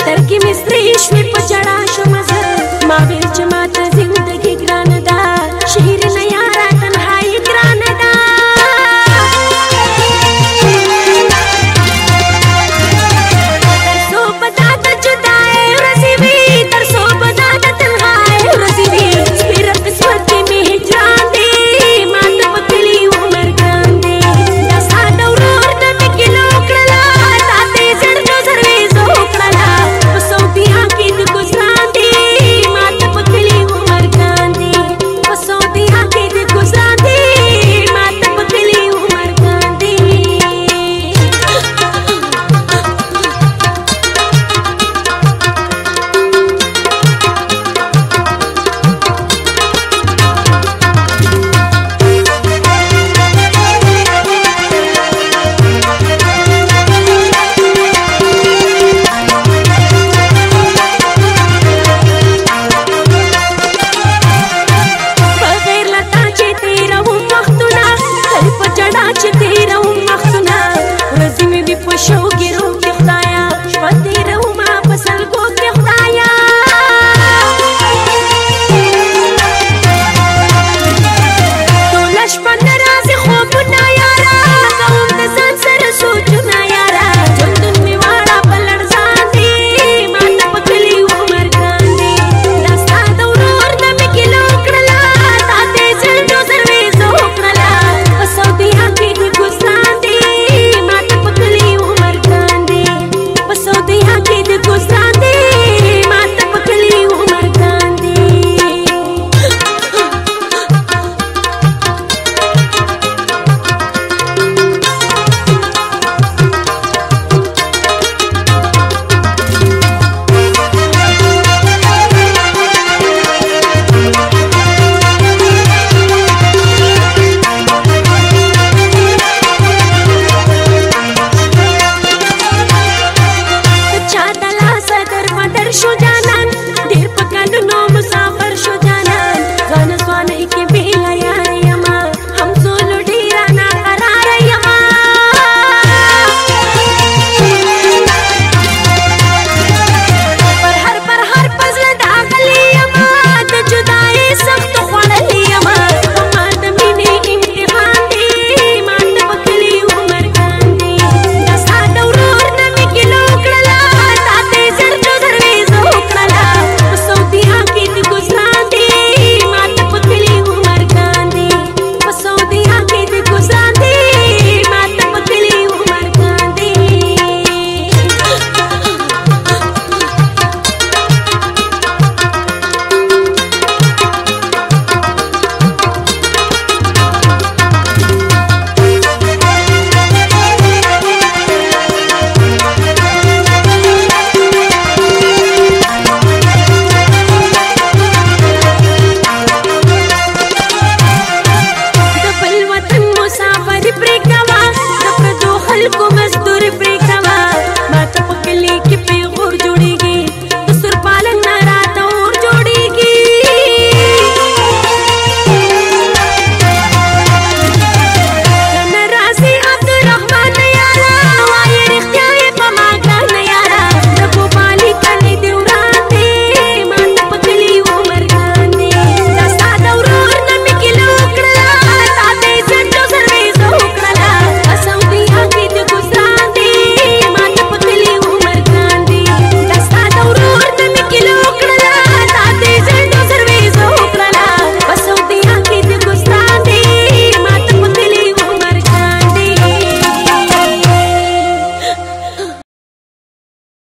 तरकी मिस्त्री ईश्वर पचड़ा show